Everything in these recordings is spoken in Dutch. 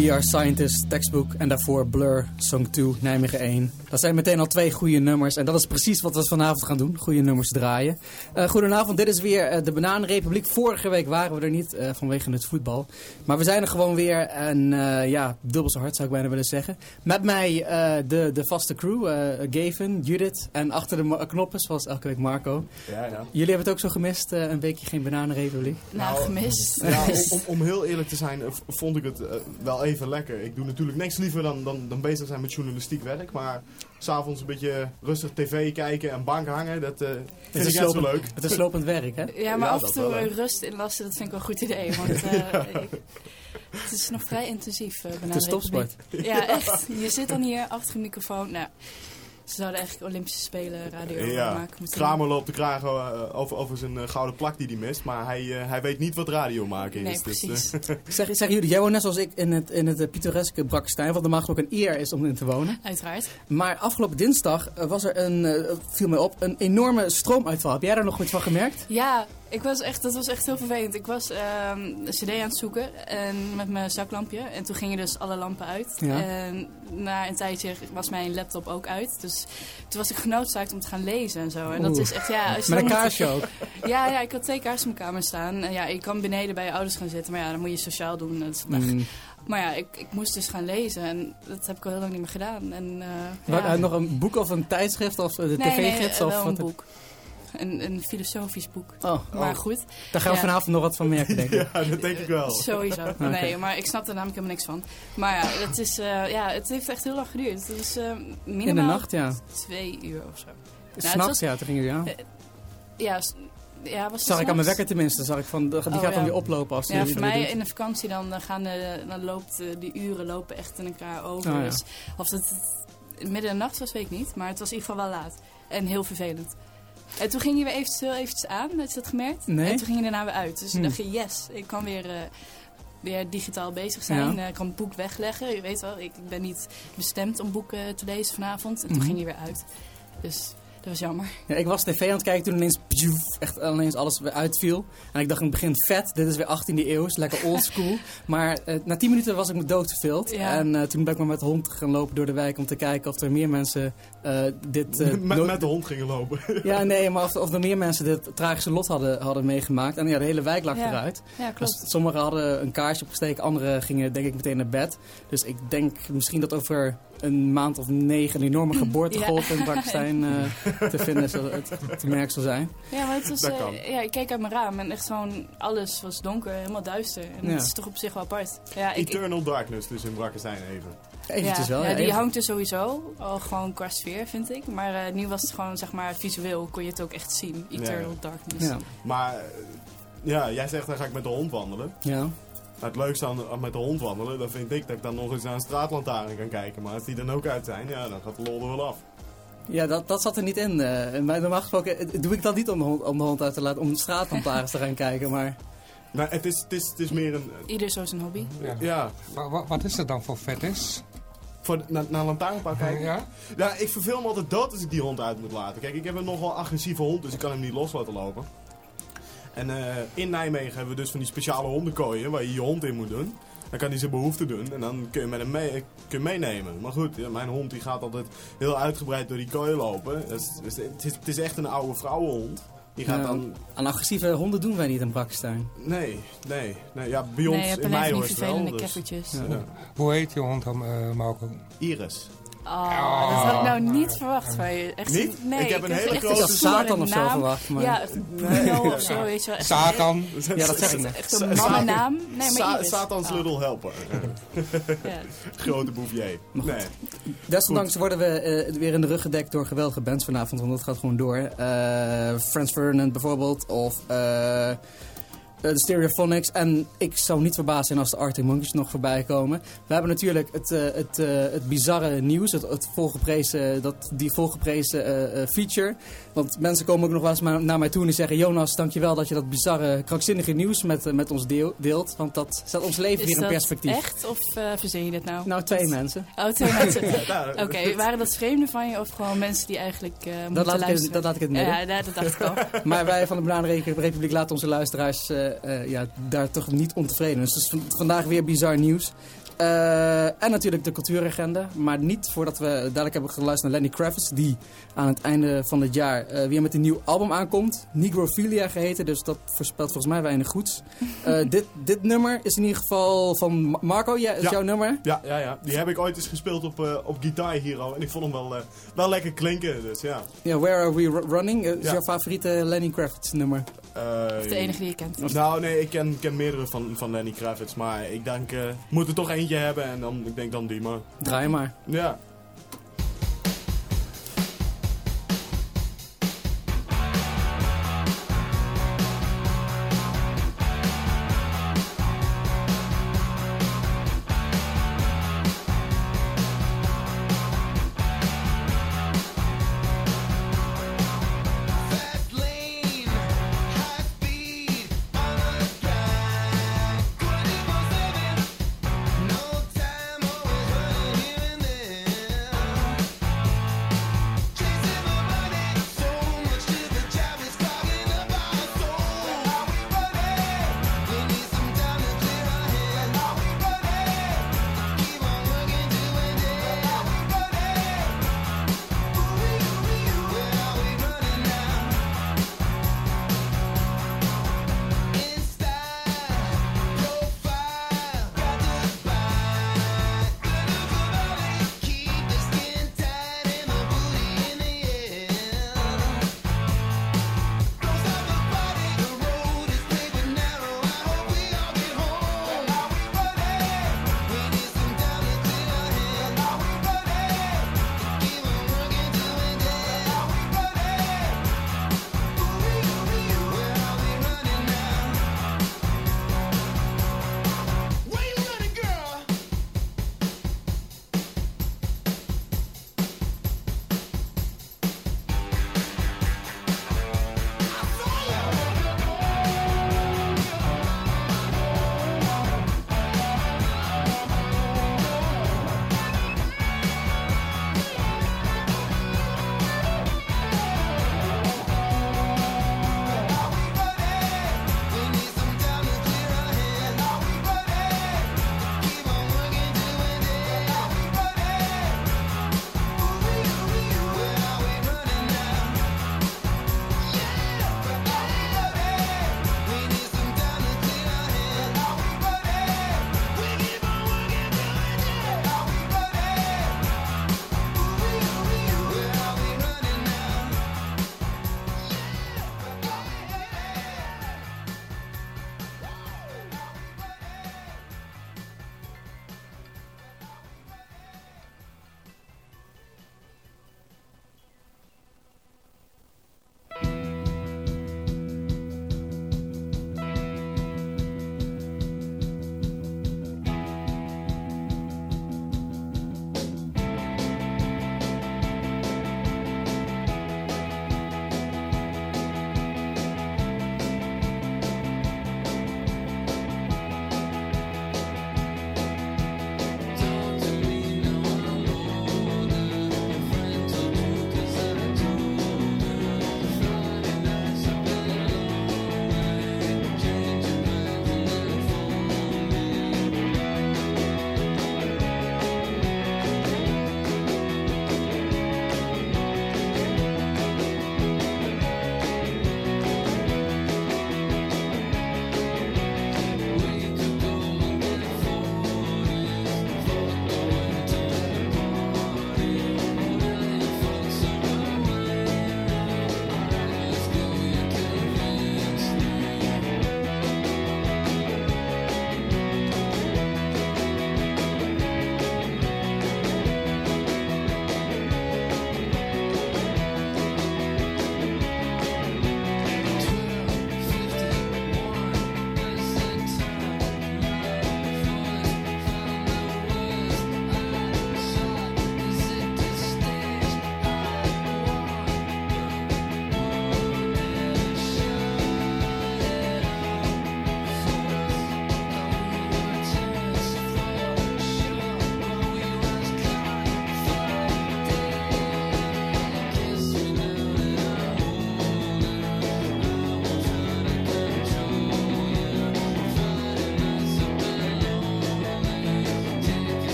We Are Scientists, tekstboek. En daarvoor Blur, Song 2, Nijmegen 1. Dat zijn meteen al twee goede nummers. En dat is precies wat we vanavond gaan doen. Goede nummers draaien. Eh, goedenavond, dit is weer eh, de Bananenrepubliek. Vorige week waren we er niet eh, vanwege het voetbal. Maar we zijn er gewoon weer. En eh, ja, dubbel zo hard zou ik bijna willen zeggen. Met mij eh, de, de vaste crew. eh Gavin, Judith en achter de knoppen, zoals elke week Marco. Ja, ja. Jullie hebben het ook zo gemist, eh, een weekje geen Bananenrepubliek. Nou, Nou, gemist. Ja, om, om, heel eerlijk te zijn, vond ik het wel even lekker. Ik doe natuurlijk niks liever dan, dan, dan bezig zijn met journalistiek werk. Maar s'avonds een beetje rustig tv kijken en bank hangen, dat eh vind is ik zo leuk. Het is lopend werk, hè? Ja, maar Ja, af en toe wel, eh, rust inlassen, dat vind ik wel een goed idee. Want eh, ik- het is nog vrij intensief. eh Het is topsport. Ja, echt. Je zit dan hier achter een microfoon. Nou, ze zouden eigenlijk Olympische Spelen radio Ja, maken. Kramer loopt de kragen eh, over, over zijn eh, gouden plak die hij mist. Maar hij, eh, hij weet niet wat radio maken Nee, is. Dus, precies. Zeg, zeg jullie, jij woont net zoals ik in het, in het pittoreske Brakkestein, wat normaal gesproken een eer is om in te wonen. Uiteraard. Maar afgelopen dinsdag was er een, viel mij op, een enorme stroomuitval. Heb jij daar nog iets van gemerkt? Ja, ik was echt, dat was echt heel vervelend. Ik was ehm, een cd aan het zoeken en met mijn zaklampje. En toen gingen dus alle lampen uit. Ja. En na een tijdje was mijn laptop ook uit. Dus toen was ik genoodzaakt om te gaan lezen en zo. En dat Oeh. is echt, ja... Als je Met een kaarsje ook. Ja, ja, ik had twee kaarsen in mijn kamer staan. En ja, ik kan beneden bij je ouders gaan zitten. Maar ja, dan moet je sociaal doen. Dat is. Mm. Maar ja, ik, ik moest dus gaan lezen. En dat heb ik al heel lang niet meer gedaan. En, ja. eh, nog een boek of een tijdschrift of eh, de nee, nee, tv-gids? eh, of wel wat? een boek. Een, een filosofisch boek. Oh, Maar oh. goed, daar gaan we ja. vanavond nog wat van merken, denk ik. ja, dat denk ik wel. sowieso. Nee, maar ik snap er namelijk helemaal niks van. Maar ja, het, is, eh, ja, het heeft echt heel lang geduurd. Het is eh, minimaal In de nacht, ja. twee uur of zo. het S'nachts, ja, toen ging je aan. Eh, Ja, ja was het Zag ik aan mijn wekker tenminste, zag ik van, die gaat Oh, dan ja. weer oplopen als Ja, voor mij doet. in de vakantie dan, dan, gaan de, dan loopt die uren lopen echt in elkaar over. Oh, ja. dus of het midden in de nacht was, weet ik niet. Maar het was in ieder geval wel laat. En heel vervelend. En toen ging je weer eventjes, eventjes aan, had je dat gemerkt? Nee. En toen ging je daarna weer uit. Dus dan dacht je, yes, ik kan weer, eh, weer digitaal bezig zijn. Ja. Eh, ik kan het boek wegleggen. Je weet wel, ik, ik ben niet bestemd om boeken te lezen vanavond. En toen Mhm. ging je weer uit. Dus dat was jammer. Ja, ik was tv aan het kijken toen ineens, pjoef, echt ineens alles weer uitviel. En ik dacht in het begin, vet, dit is weer 18e eeuw, is lekker old school. maar eh, na 10 minuten was ik me doodverveeld. Ja. En eh, toen ben ik maar met de hond gaan lopen door de wijk om te kijken of er meer mensen eh, dit... met, met de hond gingen lopen. Ja, nee, maar of, of er meer mensen dit tragische lot hadden, hadden meegemaakt. En ja, de hele wijk lag Ja. eruit. Ja, klopt. Dus sommigen hadden een kaarsje opgesteken, anderen gingen denk ik meteen naar bed. Dus ik denk misschien dat over een maand of negen een enorme geboortegolf in Brakkestein eh, te vinden, het, te merken zal zijn. Ja, maar het was, Dat eh, kan. ja, ik keek uit mijn raam en echt gewoon alles was donker, helemaal duister. En Ja. dat is toch op zich wel apart. Ja, ik, ik- Eternal Darkness dus in Brakkestein even. Eventjes ja, wel. ja, ja, die even. hangt er sowieso al gewoon qua sfeer, vind ik. Maar eh, nu was het gewoon, zeg maar, visueel kon je het ook echt zien. Eternal Darkness. Ja, Maar ja, jij zegt dan ga ik met de hond wandelen. ja. Maar het leukste aan, aan met de hond wandelen, dan vind ik dat ik dan nog eens naar een straatlantaarn kan kijken. Maar als die dan ook uit zijn, ja, dan gaat de lol er wel af. ja dat, dat zat er niet in. eh. maar normaal gesproken doe ik dat niet om de hond, om de hond uit te laten, om straatlantaarns te gaan kijken. Maar Nou, het is, het is, het is meer een... Ieder zo zijn hobby. Ja. Ja, wa- wat is er dan voor fetish? voor, naar, naar een lantaarnpaal kijken. Ja? Ja, ik verveel me altijd dood als ik die hond uit moet laten. Kijk, ik heb een nogal agressieve hond, dus ik kan hem niet los laten lopen. En eh, in Nijmegen hebben we dus van die speciale hondenkooien waar je je hond in moet doen. Dan kan hij zijn behoefte doen en dan kun je, met hem mee, kun je meenemen. Maar goed, ja, mijn hond die gaat altijd heel uitgebreid door die kooi lopen. Dus, dus het, is, het is echt een oude vrouwenhond. Die gaat dan... aan agressieve honden doen wij niet in Brakkestein. Nee, nee, nee. Ja, bij ons nee, in hoor wel. vervelende Dus, keffertjes. Ja. ja. Hoe heet je hond dan, eh Marco? Iris. Oh, dat had ik nou niet verwacht van je. Echt, Niet? Nee, Ik heb een had hele grote- Ik had Satan of zo naam. verwacht. Maar... Ja, Bruno of zo, weet je wel. Echt Satan. Ja, dat zeg ik net. Echt een mannennaam. Nee, maar. Satans Oh, Little Helper. ja. Grote goed. Nee. Desondanks worden we eh, weer in de rug gedekt door geweldige bands vanavond, want dat gaat gewoon door. Eh Franz Ferdinand bijvoorbeeld, of eh, de Stereophonics. En ik zou niet verbaasd zijn als de Arctic Monkeys nog voorbij komen. We hebben natuurlijk het, eh, het, eh, het bizarre nieuws, het, het volgeprezen, dat, die volgeprezen eh, eh, feature. Want mensen komen ook nog wel eens naar mij toe en die zeggen... Jonas, dankjewel dat je dat bizarre, krankzinnige nieuws met, eh, met ons deel- deelt. Want dat zet ons leven Is weer in dat perspectief. echt of eh verzin je dit nou? Nou, twee mensen. Oh, twee mensen. Oké, waren dat vreemden van je of gewoon mensen die eigenlijk eh moeten Dat laat, ik, luisteren? dat laat ik het midden. ja, dat dacht ik al. Maar wij van de Bananenrepubliek laten onze luisteraars ja, daar toch niet ontevreden. Dus het is vandaag weer bizar nieuws. Eh, en natuurlijk de cultuuragenda. Maar niet voordat we dadelijk hebben geluisterd naar Lenny Kravitz. Die aan het einde van het jaar eh, weer met een nieuw album aankomt. Negrophilia geheten. Dus dat voorspelt volgens mij weinig goeds. Eh, dit, dit nummer is in ieder geval van Ma- Marco. Ja, is Ja. jouw nummer? Ja, ja, ja. Die heb ik ooit eens gespeeld op, eh, op Guitar Hero. En ik vond hem wel, eh, wel lekker klinken. Dus ja. Ja, Where Are We Ru- Running? Is Ja. jouw favoriete Lenny Kravitz nummer? Eh, Of de enige die je kent. Nou, nee, ik ken, ken meerdere van, van Lenny Kravitz. Maar ik denk, eh we moeten toch eentje hebben. En dan, ik denk dan die maar. Draai maar. Ja.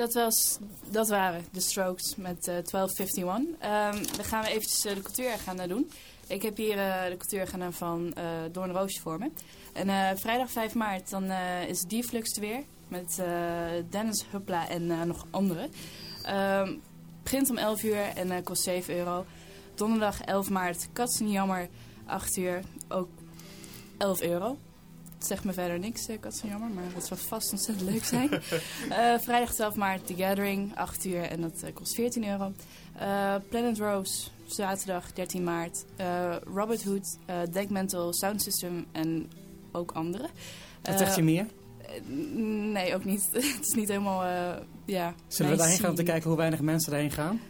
Dat, was, dat waren de Strokes met eh 1251. Ehm, dan gaan we eventjes eh, de cultuuragenda doen. Ik heb hier eh, de cultuuragenda van eh Doorn Roosje voor me. En eh, vrijdag 5 maart dan eh, is Deflux er weer. Met eh, Dennis Huppla en eh, nog anderen. Ehm, begint om 11 uur en eh, kost 7 euro. Donderdag 11 maart Katzenjammer 8 uur. Ook 11 euro. Het zegt me verder niks, eh, Katzenjammer. Maar dat zal vast ontzettend leuk zijn. Eh, vrijdag 12 maart The Gathering 8 uur en dat eh, kost 14 euro. Planet Rose zaterdag 13 maart. Robert Hood, Deckmantle Sound System en ook anderen. Wat zegt je meer? Nee, ook niet. het is niet helemaal, ja... Zullen we daarheen gaan om te kijken hoe weinig mensen daarheen gaan?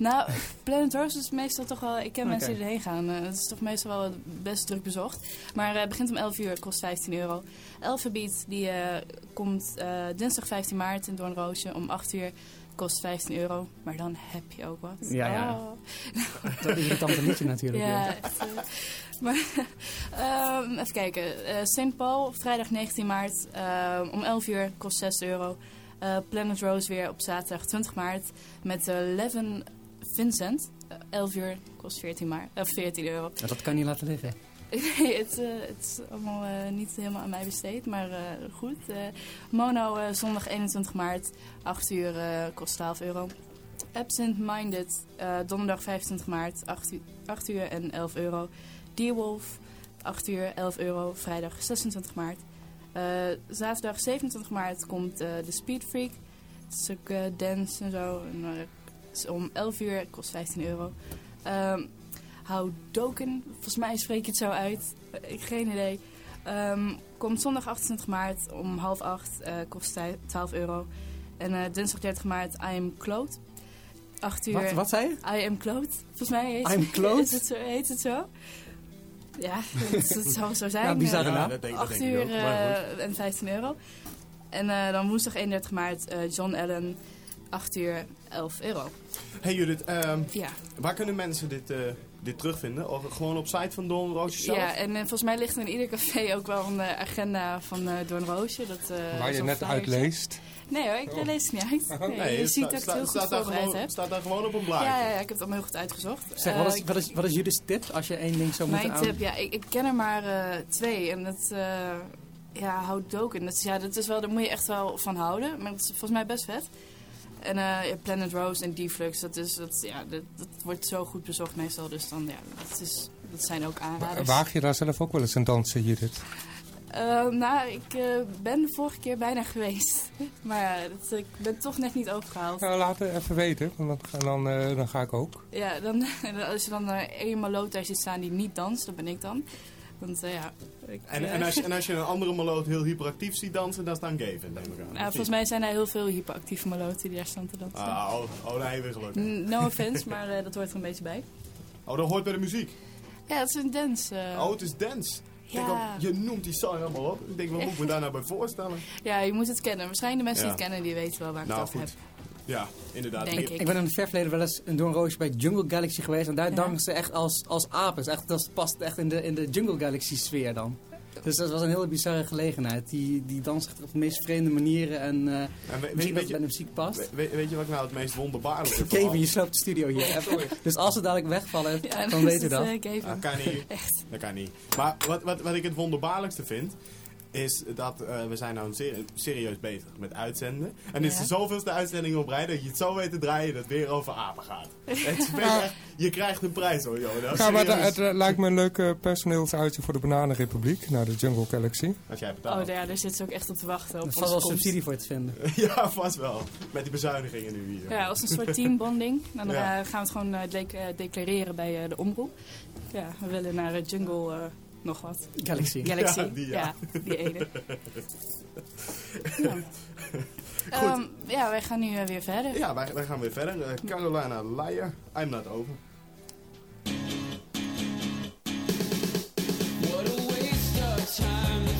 Nou, Planet Rose is meestal toch wel... Ik ken mensen die erheen gaan. Eh, Het is toch meestal wel best druk bezocht. Maar het begint om 11 uur, kost 15 euro. Alphabet, die eh, komt eh, dinsdag 15 maart in Doornroosje om 8 uur. Kost 15 euro. Maar dan heb je ook wat. Ja, ja. Oh. Dat irritante liedje natuurlijk. Ja, Ja. echt, eh, maar ehm, even kijken. Eh St. Paul, vrijdag 19 maart om 11 uur, kost 6 euro. Eh, Planet Rose weer op zaterdag 20 maart met eh, Levin Vincent. Eh, 11 uur, kost 14, maart, eh, 14 euro. Ja, dat kan je niet laten liggen. Nee, het, eh, het is allemaal eh, niet helemaal aan mij besteed, maar eh, goed. Eh, Mono, eh, zondag 21 maart, 8 uur, eh, kost 12 euro. Absent Minded, eh, donderdag 25 maart, 8 uur, 8 uur en 11 euro. Deerwolf, 8 uur, 11 euro. Vrijdag 26 maart. Eh, zaterdag 27 maart komt eh, de Speed Freak. Het is ook eh, dance en zo. En, eh, is om 11 uur, kost 15 euro. Ehm Houdoken, volgens mij spreek je het zo uit. Eh, Ik geen idee. Ehm, komt zondag 28 maart om half acht, eh, kost tij- 12 euro. En eh, dinsdag 30 maart, I Am Cloud. 8 uur. Wat, wat zei je? I Am Cloud. Volgens mij heet, I'm Cloud? Is het zo, heet het zo? Ja, dat, zou zo zijn. Ja, bizar, dat 8 denk ik uur ook. En 15 euro. En eh, dan woensdag 31 maart, eh, John Allen, 8 uur, 11 euro. Hey Judith, ehm, Ja, waar kunnen mensen dit, eh, dit terugvinden? Of gewoon op site van Don Roosje zelf? ja en eh, volgens mij ligt er in ieder café ook wel een eh, agenda van eh Doornroosje. Dat, eh, Waar je net flyertje. uitleest. Nee hoor, ik lees het niet uit. Nee, Nee, je ziet sta- dat ik het heel goed voorbereid gewoon- heb. Staat daar gewoon op een blaadje. Ja, ja, ja, ik heb het allemaal heel goed uitgezocht. Zeg, wat, is, wat, is, wat is jullie tip als je één ding zou moeten Mijn aan... tip, ja, ik, ik ken er maar twee. En dat, eh ja, houdt doken. Dat is, ja, dat is wel, daar moet je echt wel van houden. Maar dat is volgens mij best vet. En eh, Planet Rose en Deflux, dat, is, dat, ja, dat, dat wordt zo goed bezocht meestal. Dus dan, ja, dat, is, dat zijn ook aanraders. Waag je daar zelf ook wel eens een dansen, Judith? Eh, nou, ik eh, ben de vorige keer bijna geweest. Maar ja, dat, ik ben toch net niet overgehaald. Ja, laat het even weten, want dan, dan, eh, dan ga ik ook. Ja, dan, als je dan uh, één maloot daar ziet staan die niet danst, dat ben ik dan. Want eh, ja... Ik, En, eh, en, als je, en als je een andere maloot heel hyperactief ziet dansen, dan is dan Gavin, denk ik aan. nou, volgens mij zijn er heel veel hyperactieve maloten die daar staan te dansen. Ah, oh, oh, nee, weer gelukkig. No offense, maar eh, dat hoort er een beetje bij. Oh, dat hoort bij de muziek. Ja, het is een dance. Oh, het is dance. Ja. ook, je noemt die song helemaal op. Ik denk, wat moet ik me daar nou bij voorstellen? Ja, je moet het kennen. Waarschijnlijk de mensen Ja. die het kennen, die weten wel waar ik Nou, het over heb. Ja, inderdaad. Denk ik. Ik ben in het ver verleden wel eens een Doornroosje bij Jungle Galaxy geweest. En daar Ja. dansen ze echt als, als apen. Echt, dat past echt in de, in de Jungle Galaxy sfeer dan. Dus dat was een hele bizarre gelegenheid. Die, die dansen echt op de meest vreemde manieren. En eh we- weet, dat het bij je, de muziek past. weet, weet je wat ik nou het meest wonderbaarlijke vind? Kevin, je sloopt de studio hier. Dus als ze dadelijk wegvallen, Ja, dan weet je is dat. het, eh. Dat kan niet. Echt. Dat kan niet. Maar wat, wat, wat ik het wonderbaarlijkste vind, is dat eh, we zijn nou seri- serieus bezig met uitzenden. En dit is Ja. de zoveelste uitzending op rij dat je het zo weet te draaien dat het weer over apen gaat. Het is echt, je krijgt een prijs hoor, Jonas. Ja, maar het, lijkt me een leuke personeelsuitje voor de Bananenrepubliek, naar de Jungle Galaxy. Als jij Oh, betaalt. ja, daar zitten ze ook echt op te wachten. Er Op vast onze wel subsidie voor te vinden. ja, vast wel. Met die bezuinigingen nu hier. Ja, als een soort teambonding. Dan eh, Ja. gaan we het gewoon eh, eh, declareren bij eh, de omroep. Ja, we willen naar eh, Jungle eh, nog wat. Galaxy. Galaxy. Ja, die, ja. die ene. ja. Ehm, ja, wij gaan nu eh, weer verder. Ja, wij, wij gaan weer verder. Eh, Carolina Leijer, I'm not over. What a waste of time.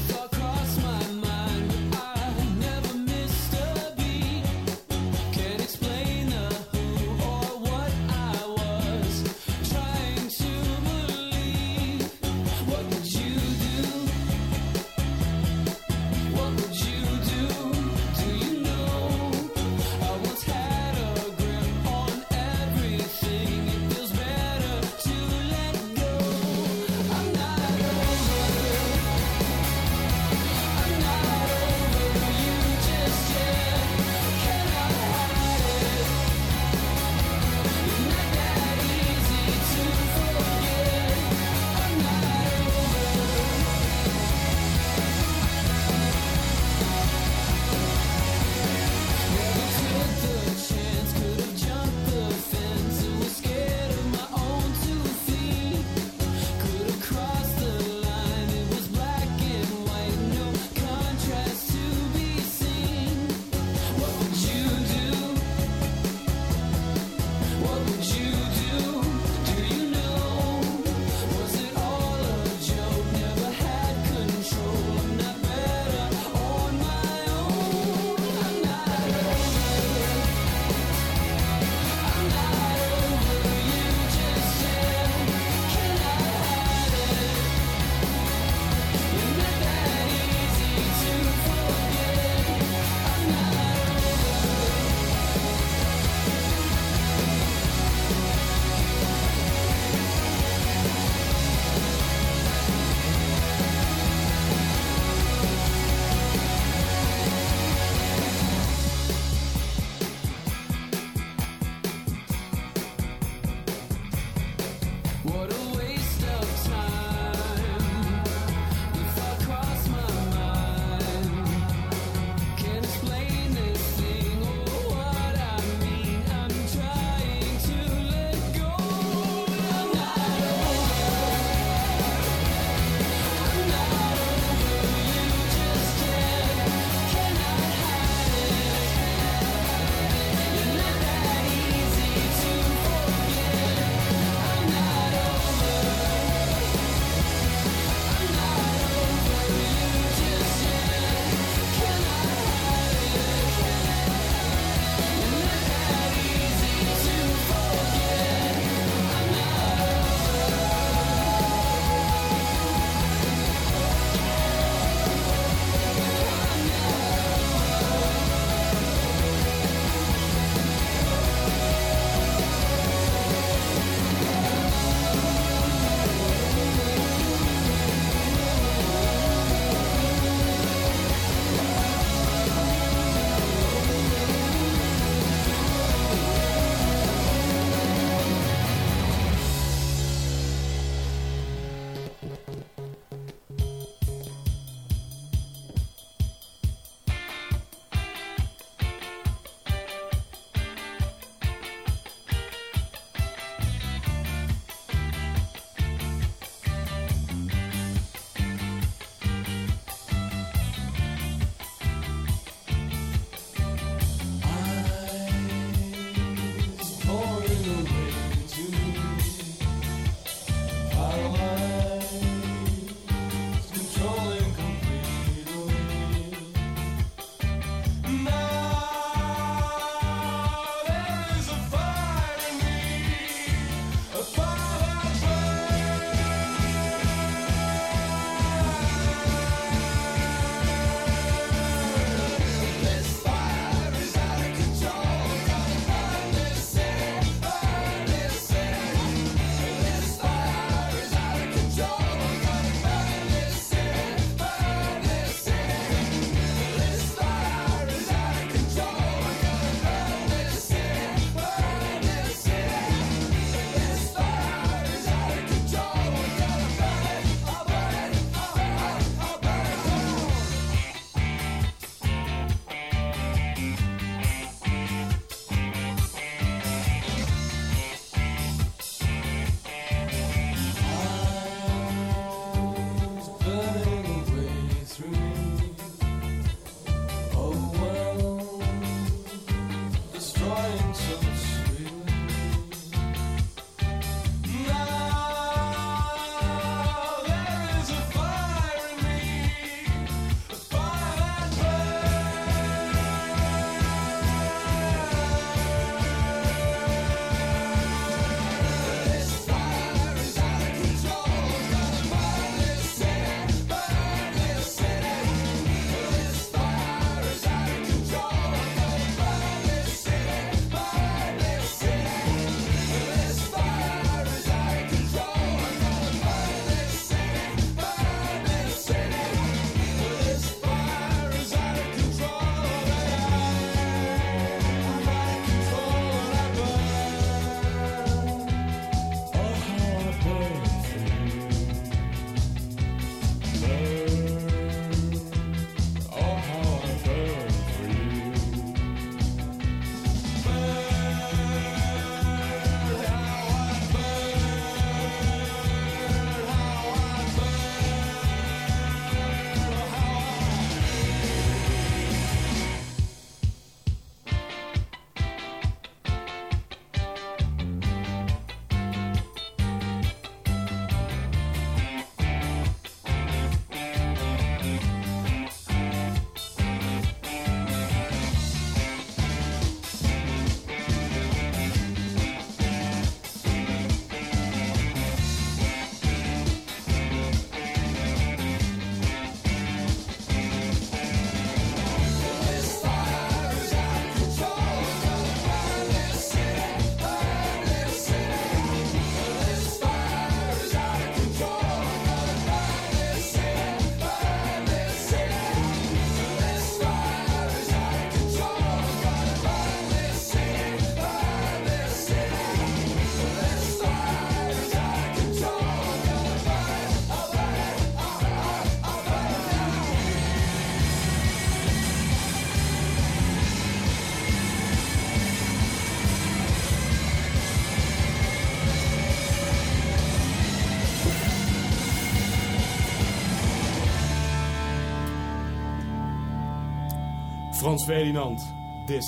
Frans Ferdinand, This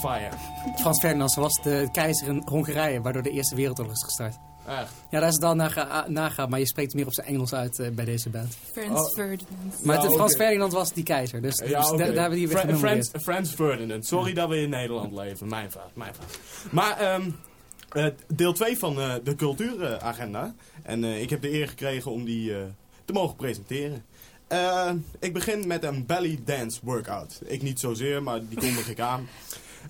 Fire. Frans Ferdinand was de keizer in Hongarije, waardoor de Eerste Wereldoorlog is gestart. Echt. Ja, daar is het dan naga, nagaan, maar je spreekt meer op zijn Engels uit eh, bij deze band. Frans Oh. Ferdinand. Maar Ja, Frans. Ferdinand was die keizer, dus, dus Ja, daar hebben we die weer. Frans, Frans Ferdinand. Sorry dat we in Nederland leven. Mijn fout, mijn fout. Maar ehm, eh, deel 2 van eh, de cultuuragenda. en eh, ik heb de eer gekregen om die eh, te mogen presenteren. Eh, ik begin met een belly dance workout. Ik niet zozeer, maar die kondig ik aan.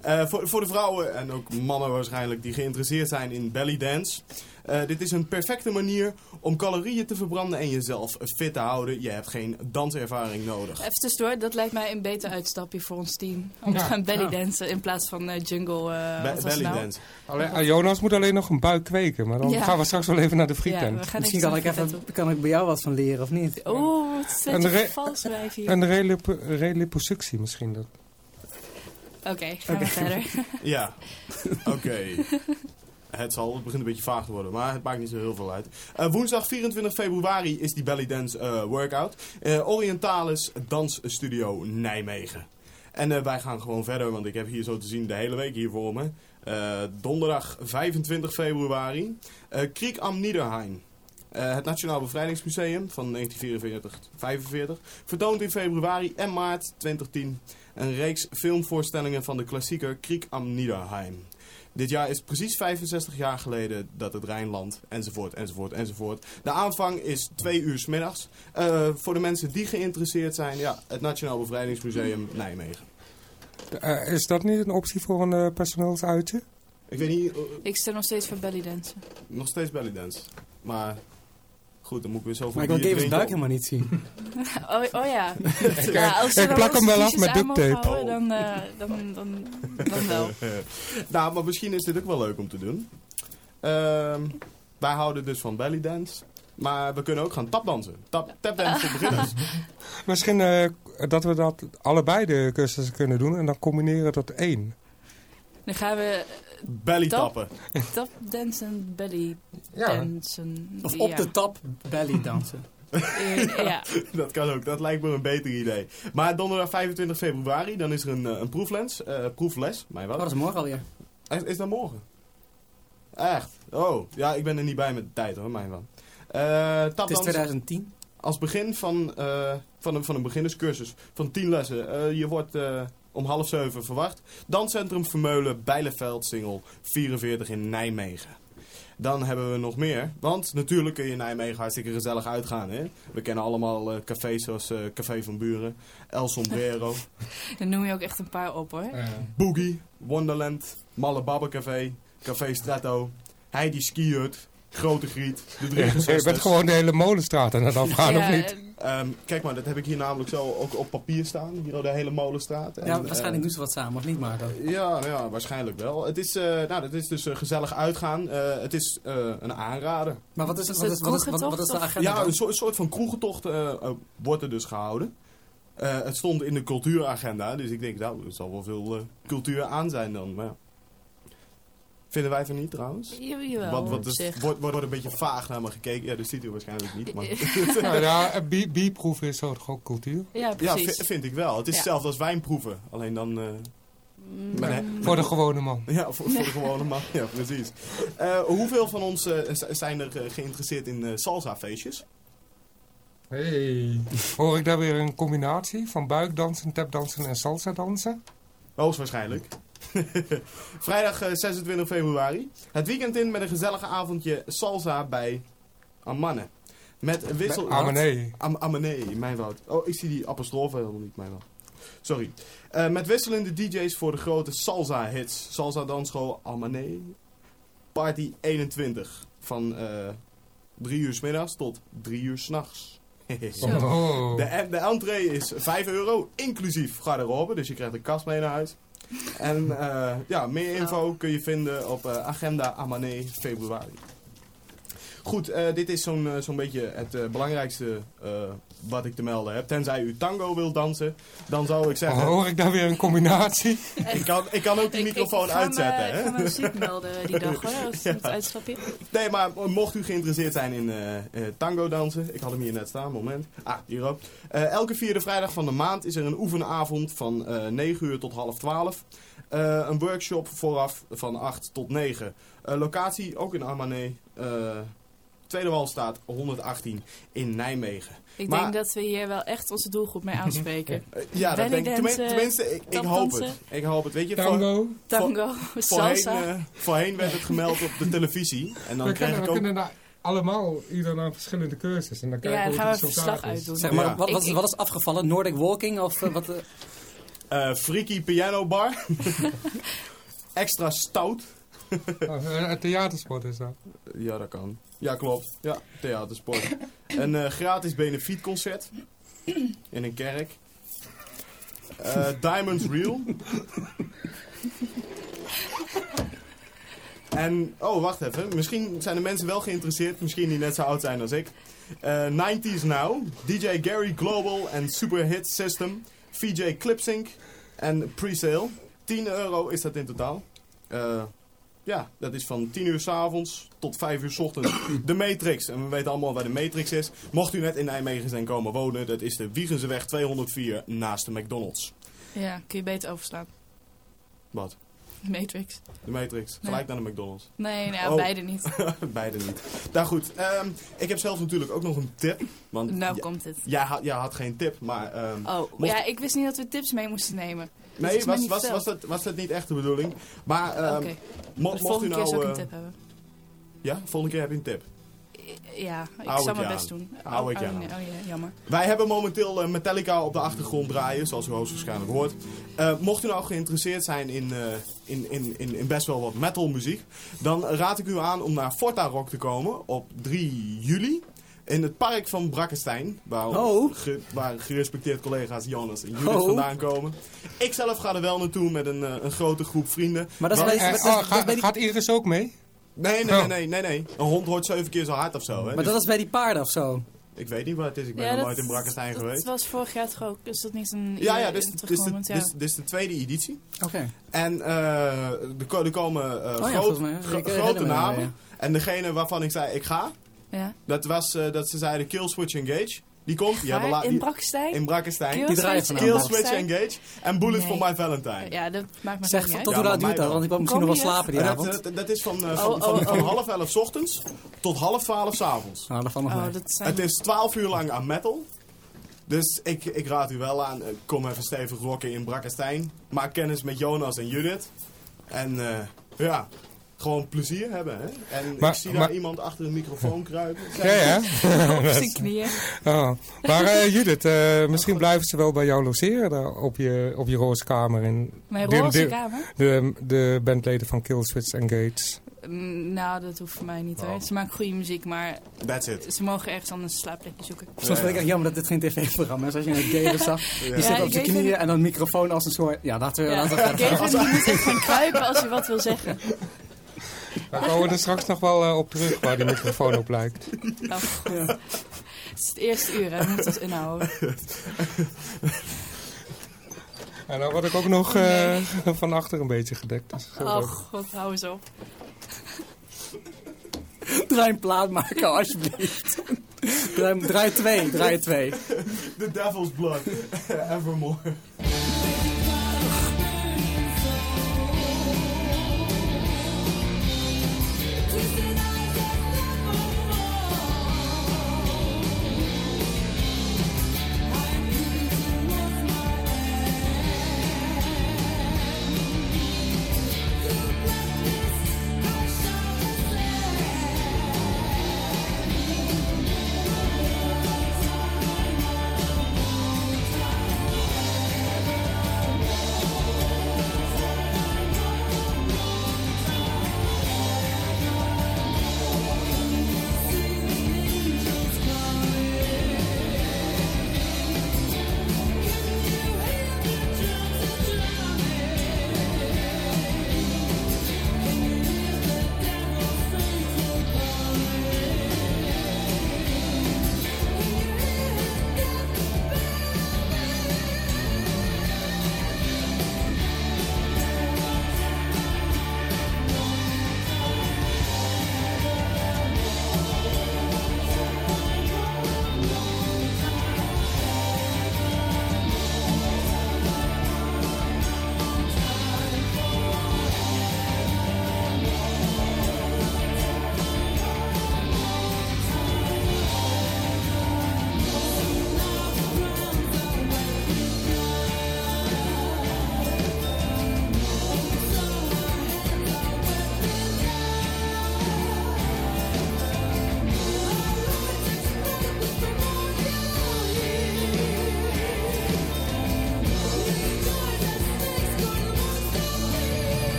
Eh, voor, voor de vrouwen en ook mannen waarschijnlijk die geïnteresseerd zijn in belly dance. Eh, dit is een perfecte manier om calorieën te verbranden en jezelf fit te houden. Je hebt geen danservaring nodig. Even tussendoor, dat lijkt mij een beter uitstapje voor ons team. Om te gaan belly Ja. dansen in plaats van eh, jungle. eh, Be- wat was het belly nou? Alleen, Jonas moet alleen nog een buik kweken, maar dan Ja. gaan we straks wel even naar de frietent. gaan Misschien kan ik, even, kan ik bij jou wat van leren, of niet? een de beetje re- vals wijf hier. En de relip- reliposuctie misschien. Dat. Oké, gaan we verder. Ja, oké. Het zal, het begint een beetje vaag te worden, maar het maakt niet zo heel veel uit. Eh, woensdag 24 februari is die belly dance eh, workout. Eh, Orientalis Dansstudio Nijmegen. En wij gaan gewoon verder, want ik heb hier zo te zien de hele week hier voor me. Donderdag 25 februari. Kriek am Niederrhein. Eh, het Nationaal Bevrijdingsmuseum van 1944-45 vertoont in februari en maart 2010 een reeks filmvoorstellingen van de klassieker Kriek am Niederrhein. Dit jaar is precies 65 jaar geleden dat het Rijnland, enzovoort, enzovoort, enzovoort. De aanvang is twee uur 's middags. Eh, voor de mensen die geïnteresseerd zijn, ja, het Nationaal Bevrijdingsmuseum Nijmegen. Eh, is dat niet een optie voor een eh, personeelsuitje? Ik weet niet, Ik stem nog steeds voor belly dansen. nog steeds bellydance. Maar goed, dan moet ik weer zoveel Maar ik wil Gavens buik helemaal niet zien. Oh, oh ja. ja als ze ik plak hem wel af met duct tape. Dan, eh, dan, dan, dan wel. nou, maar misschien is dit ook wel leuk om te doen. Ehm, wij houden dus van bellydance. Maar we kunnen ook gaan tapdansen. Tap, tapdance voor beginners. Misschien eh, dat we dat allebei de cursussen kunnen doen en dan combineren tot één. Dan gaan we Belly Tap. tappen. tap dansen, belly Ja. dansen. Of op ja. de tap belly dansen. Eh, ja. Dat kan ook, dat lijkt me een beter idee. Maar donderdag 25 februari, dan is er een, eh, een proefles. eh, proefles, mijn Oh, wat. dat is morgen alweer. Is, is dat morgen? Echt? Oh, ja, ik ben er niet bij met de tijd hoor, mijn wat. Eh Het is tapdans 2010. als begin van, eh, van, een, van een beginnerscursus van 10 lessen. Eh, je wordt eh, om half zeven verwacht. Danscentrum Vermeulen, Bijleveld, Singel 44 in Nijmegen. Dan hebben we nog meer. Want natuurlijk kun je in Nijmegen hartstikke gezellig uitgaan. Hè? We kennen allemaal eh, cafés zoals eh, Café van Buren, El Sombrero, Dan noem je ook echt een paar op hoor. Boogie, Wonderland, Malle Babbercafé, Café Strato, Heidi Ski Hut, Grote Griet, De Je bent gewoon de hele molenstraat aan het afgaan, of niet? eh, Ehm, kijk maar, dat heb ik hier namelijk zo ook op papier staan. Hier op de hele molenstraat. En, Ja, eh, waarschijnlijk doen ze wat samen, of niet, Marco? Ja, ja, waarschijnlijk wel. Het is, eh, nou, het is dus eh, gezellig uitgaan. Eh, het is eh, een aanrader. Maar wat is, Is wat het is, wat is, wat, wat is de agenda Ja, een soort, soort van kroegentocht eh, eh, wordt er dus gehouden. Eh, het stond in de cultuuragenda, dus ik denk, nou, er zal wel veel eh, cultuur aan zijn dan. Maar ja. Vinden wij van niet trouwens? ja, jawel, Wat, wat zich. wordt, wordt er een beetje vaag naar me gekeken. Ja, dat ziet u waarschijnlijk niet. Maar... Nou ja, een bi- bierproeven is toch ook cultuur? Ja, Ja, precies. vi- vind ik wel. Het is Ja. hetzelfde als wijnproeven. Alleen dan... eh, Mm, nee. Voor de gewone man. Ja, voor, voor de gewone man. Ja, precies. Eh, hoeveel van ons eh, zijn er geïnteresseerd in salsa-feestjes? Hey. Hoor ik daar weer een combinatie van buikdansen, tapdansen en salsa dansen? Hoogstwaarschijnlijk. Vrijdag eh, 26 februari. Het weekend in met een gezellige avondje salsa bij Amane. Met wissel... Maar nee. Am Amane, mijn fout. Oh, ik zie die apostrofe helemaal niet, mijn fout. Sorry. Eh, met wisselende DJ's voor de grote salsa-hits. Salsa dansschool Amane. Party 21. Van eh 3 uur 's middags tot 3 uur 's nachts. Zo. Oh. De, de entree is 5 euro, inclusief garderobe. Dus je krijgt een kast mee naar huis. En eh, ja, meer info kun je vinden op eh, Agenda Amane februari. Goed, eh, dit is zo'n eh, zo'n beetje het eh, belangrijkste eh, wat ik te melden heb. Tenzij u tango wil dansen, dan zou ik zeggen... Hoor ik daar weer een combinatie? Ik, kan, ik kan ook die microfoon uitzetten. Ik ga mijn ziek melden die dag hoor, als het uitstapje. Nee, maar mocht u geïnteresseerd zijn in eh, eh, tango dansen, ik had hem hier net staan, moment. Ah, hier ook. Eh, elke vierde vrijdag van de maand is er een oefenavond van eh 9 uur tot half 12. Eh, een workshop vooraf van 8 tot 9. Eh, locatie ook in Armanee. Tweede Walstraat 118 in Nijmegen. Ik Maar- denk dat we hier wel echt onze doelgroep mee aanspreken. Ja, dat denk ik. Tenminste, ik, ik hoop het. Ik hoop het. Weet je, voor- Tango. Tango, voorheen, salsa. eh, voorheen werd het gemeld op de televisie. En dan We kreeg kunnen, ik we ook... allemaal ieder naar verschillende cursus. En dan kijken Ja, dan we gaan we verslag uitdoen. Zeg maar, Ja. wat, wat, is, wat is afgevallen? Nordic Walking of eh, wat? eh? freaky piano bar. Extra stout. Oh, een theatersport is dat. Ja, dat kan. Ja, klopt. Ja, theatersport. een eh, gratis benefietconcert. In een kerk. Eh, Diamonds Real. en, oh, wacht even. Misschien zijn de mensen wel geïnteresseerd. Misschien die net zo oud zijn als ik. Eh 90s Now. DJ Gary Global en Super Hit System. VJ Clipsync. En Presale. 10 euro is dat in totaal. Eh ja, dat is van 10 uur s avonds tot 5 uur s ochtends. De Matrix. En we weten allemaal waar de Matrix is. Mocht u net in Nijmegen zijn komen wonen, dat is de Wiegenseweg 204 naast de McDonald's. Ja, kun je beter overslaan. Wat? Matrix. De Matrix. Gelijk naar de McDonald's. Nee, nee Oh. beide niet. Beide niet. Nou goed, ehm, ik heb zelf natuurlijk ook nog een tip. Want Nou komt het. jij, had, jij had geen tip, maar... ehm, Oh, Mocht- ja, ik wist niet dat we tips mee moesten nemen. Dus nee, was, was, was, dat, was dat niet echt de bedoeling? Maar ehm, mo- de mocht u volgende keer nou... zou ik een eh, tip hebben. ja, volgende keer heb je een tip. Ja, ik Hou zal het mijn best aan. doen. Hou het oh, oh, aan. nee, oh ja, jammer. Wij hebben momenteel eh, Metallica op de achtergrond draaien, zoals u hoogstwaarschijnlijk hoort. Eh, mocht u nou geïnteresseerd zijn in, eh, in, in, in, in best wel wat metalmuziek, dan raad ik u aan om naar Forta Rock te komen op 3 juli. In het park van Brakkestein, waar, Oh. ge- waar gerespecteerd collega's Jonas en Judith Oh. vandaan komen. Ik zelf ga er wel naartoe met een, eh, een grote groep vrienden. Maar dat is Maar- bij, Eh, oh, ga- die, gaat Iris ook mee? Nee, nee, Oh. nee, nee, nee. Een hond hoort zeven keer zo hard of zo. Hè? maar Dus dat is bij die paarden of zo. Ik weet niet wat het is, ik ben Ja, nog nooit in Brakkestein Dat geweest. was vorig jaar toch ook? Is dat niet een Ja, ja, dit is, dit, is de, terugkomend? dit, is, dit is de tweede editie. Oké. En eh, er, ko- komen eh, Oh ja, groot- mij. gro- grote namen. ja. En degene waarvan ik zei ik ga, Ja. dat was eh, dat ze zeiden Killswitch Engage. Die komt, die hebben Waar? la- in Brakkestein? in Brakkestein. Kill Die draaien Switch vanavond. in Killswitch? Engage en Bullet Nee. for My Valentine. Ja, dat maakt me Zeg, tot Ja, hoe laat duurt dat? Want ik wil misschien nog wel slapen die avond. dat, dat, dat is van, eh, Oh, van, van, oh, van oh. half elf 's ochtends tot half twaalf 's avonds. Nou, dat valt nog Oh, mee. dat zijn... Het is 12 uur lang aan metal. Dus ik, ik raad u wel aan, eh, kom even stevig rocken in Brakkestein. Maak kennis met Jonas en Judith. En eh, ja, gewoon plezier hebben. Hè? En Maar- ik zie daar iemand achter een microfoon kruipen. Ja, ja. op zijn knieën. Oh. Maar eh, Judith, eh, misschien blijven ze wel bij jou logeren daar op je, op je roze kamer. In Mijn de- roze de- kamer? De, de bandleden van Killswitch Engage. Mm, Nou, dat hoeft voor mij niet hoor. Oh. Ze maken goede muziek, maar That's it. ze mogen ergens anders een slaapplekje zoeken. Soms vind ik echt jammer dat dit geen tv-programma is. Als je een gamer zag, die Ja. zit Ja, op zijn knieën en dan een microfoon als een soort... Ja, laten we, Ja, laten we gaan. Moet echt gaan kruipen als hij wat wil zeggen. Daar komen we er straks nog wel eh, op terug waar die microfoon op lijkt. Oh, God. Het is het eerste uur, hè. We moeten het inhouden. En dan word ik ook nog eh, van achter een beetje gedekt. Dus Oh, god, hou eens op. Draai een plaat maken, alsjeblieft. Draai, draai twee, draai twee. The Devil's Blood. Evermore.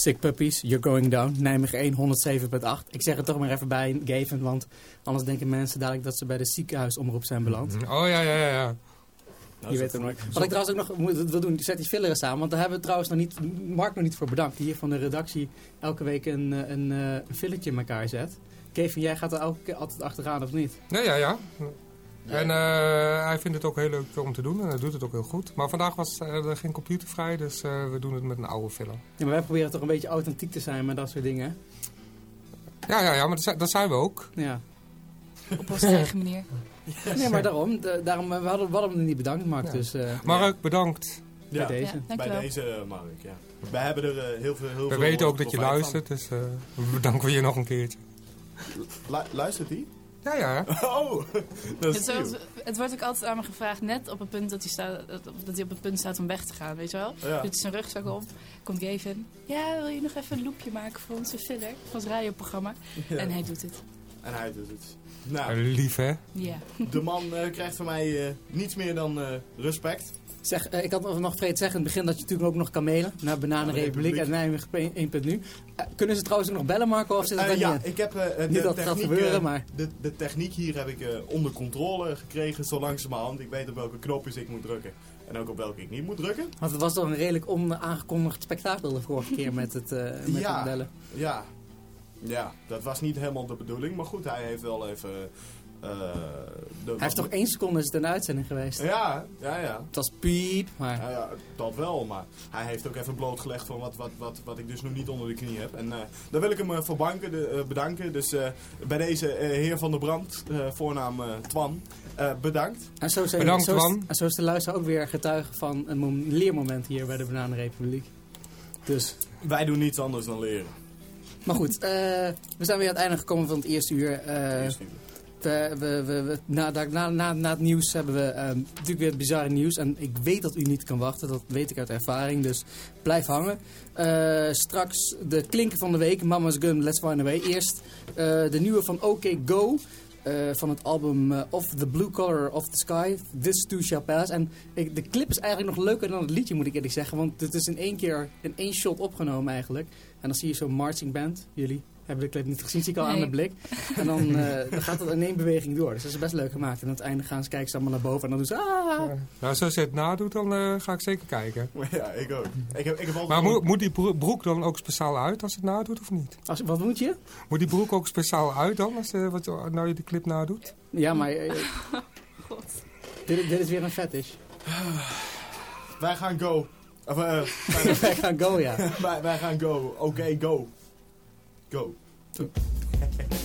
Sick Puppies, You're Going Down, Nijmegen 1, 107.8. Ik zeg het toch maar even bij Gavin, want anders denken mensen dadelijk dat ze bij de ziekenhuisomroep zijn beland. Oh ja, ja, ja. ja. Je weet het nooit. Wat ik trouwens ook nog moet wil doen, zet die filler eens aan. Want daar hebben we trouwens nog niet, Mark nog niet voor bedankt. Die hier van de redactie elke week een, eh, een, eh, een filletje in elkaar zet. Kevin, jij gaat er elke keer altijd achteraan of niet? Ja, ja, ja. En eh, hij vindt het ook heel leuk om te doen en hij doet het ook heel goed. Maar vandaag was eh, er geen computer vrij, dus eh, we doen het met een oude filler. Ja, maar wij proberen toch een beetje authentiek te zijn met dat soort dingen. Ja, ja, ja, maar dat zijn, dat zijn we ook. Ja. Op onze eigen manier. Nee, maar daarom. daarom we, hadden, we hadden hem niet bedankt, Mark. Ja. Dus eh, Mark, bedankt. Ja, bij deze. Ja, bij deze, Mark, ja. Wij hebben er eh, heel veel, heel We veel weten ook dat je luistert, dus eh, we bedanken je nog een keertje. Lu- luistert hij? Ja, ja. Oh, dat Het, is wordt- nieuw. het wordt ook altijd aan me gevraagd, net op het punt dat hij, staat, dat dat hij op het punt staat om weg te gaan, weet je wel? Ja. Doet zijn rugzak op, komt Gavin. Ja, wil je nog even een loopje maken voor onze filler, voor ons radioprogramma? Ja. En hij doet het. En hij doet het. Nou, Lief, hè? Ja. de man eh, krijgt van mij eh, niets meer dan eh, respect. Zeg, eh, ik had nog te zeggen in het begin dat je natuurlijk ook nog kan mailen naar Bananenrepubliek en Nijmegen 1.nu. Eh, kunnen ze trouwens ook nog bellen, Marco? Of zit dat Eh, er ja, niet ik heb eh, de, Niet dat techniek, gebeuren, eh, maar- de, de techniek hier heb ik eh, onder controle gekregen, zo langzamerhand. Ik weet op welke knopjes ik moet drukken en ook op welke ik niet moet drukken. Want het was toch een redelijk onaangekondigd spektakel de vorige keer met het, eh, met Ja. het bellen. Ja. ja, dat was niet helemaal de bedoeling, maar goed, hij heeft wel even... eh, de, Hij heeft toch één seconde is het een uitzending geweest. Ja, ja, ja. Het was piep, maar... Ja, ja, dat wel, maar hij heeft ook even blootgelegd van wat, wat, wat, wat ik dus nog niet onder de knie heb. En eh, daar wil ik hem eh, voor banken, de, eh, bedanken. Dus eh, bij deze eh, heer van der Brand, eh, voornaam eh, Twan, eh, bedankt. En zo, zijn, Bedankt, zo, is, Twan. en zo is de luisteraar ook weer getuige van een mom- leermoment hier bij de Bananenrepubliek. Dus, Wij doen niets anders dan leren. maar goed, eh, we zijn weer aan het einde gekomen van het eerste uur. Eh, Eerst uur. We, we, we, we- na, na, het nieuws hebben we ehm, natuurlijk weer het bizarre nieuws. En ik weet dat u niet kan wachten, dat weet ik uit ervaring. Dus blijf hangen. Eh, straks de klinker van de week, Mama's Gun, Let's Find a Way. Eerst eh, de nieuwe van OK Go. eh, van het album eh, Of the Blue Color of the Sky, This Too Shall Pass. En ik, de clip is eigenlijk nog leuker dan het liedje, moet ik eerlijk zeggen. Want het is in één keer, in één shot opgenomen eigenlijk. En dan zie je zo'n marching band. Jullie hebben de clip niet gezien, zie ik al aan de blik. En dan, eh, dan gaat het in één beweging door. Dus dat is best leuk gemaakt. En aan het einde gaan ze, kijken ze allemaal naar boven en dan doen ze... Ah! Nou, zoals je het nadoet, dan eh, ga ik zeker kijken. Maar ja, ik ook. Ik heb, ik heb Maar moet, moet die bro- broek dan ook speciaal uit als het nadoet of niet? Als, wat moet je? Moet die broek ook speciaal uit dan, als eh, wat, je- nou je de clip nadoet? Ja, maar God. dit, dit is weer een fetish. Wij gaan go. Of, eh, Wij gaan go, ja. wij, wij gaan go. Oké, go. Go.